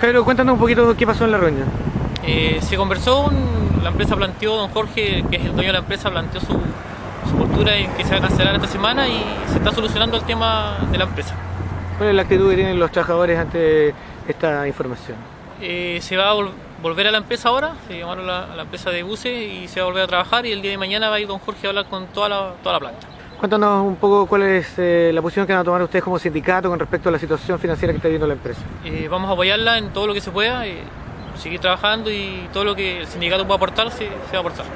Jairo, cuéntanos un poquito qué pasó en la reunión. Eh, se conversó, la empresa planteó, don Jorge, que es el dueño de la empresa, planteó su, su postura en que se va a cancelar esta semana y se está solucionando el tema de la empresa. ¿Cuál es la actitud que tienen los trabajadores ante esta información? Eh, se va a vol- volver a la empresa ahora, se llamaron a la, a la empresa de buses y se va a volver a trabajar y el día de mañana va a ir don Jorge a hablar con toda la, toda la planta. Cuéntanos un poco cuál es eh, la posición que van a tomar ustedes como sindicato con respecto a la situación financiera que está viviendo la empresa. Eh, vamos a apoyarla en todo lo que se pueda, eh, seguir trabajando y todo lo que el sindicato pueda aportar se, se va a aportar.